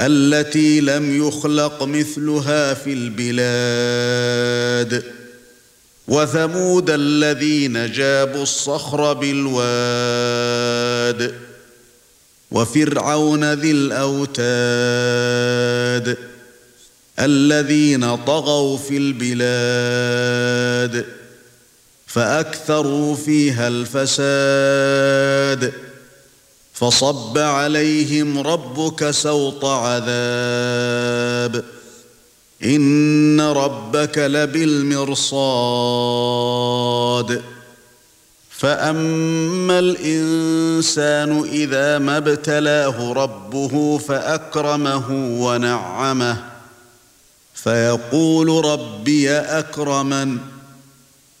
التي لم يخلق مثلها في البلاد. وثمود الذين جابوا الصخر بالواد. وفرعون ذي الأوتاد. الذين طغوا في البلاد. فأكثروا فيها الفساد. فصب عليهم ربك سوط عذاب. إن ربك لبالمرصاد. فأما الإنسان إذا ما ابتلاه ربه فأكرمه ونعمه. فيقول ربي أكرمن.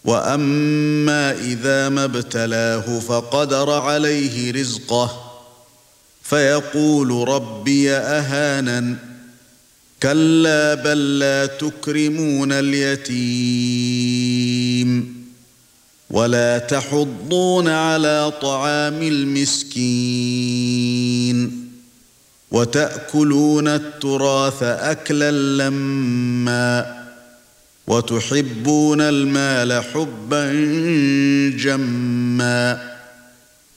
وأما إذا ما ابتلاه فقدر عليه رزقه. فيقول ربي اهانن كلا بل لا تكرمون اليتيم ولا تحضون على طعام المسكين وتأكلون التراث اكلا لما وتحبون المال حبا جمّا.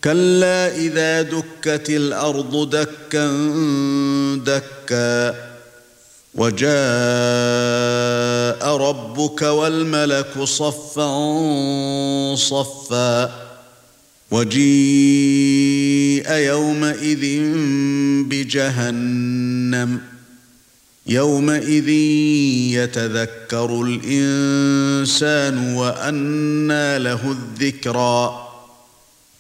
كلا إذا دكت الأرض دكا دكا وجاء ربك والملك صفا صفا وجيء يومئذ بجهنم يومئذ يتذكر الإنسان وأنى له الذكرى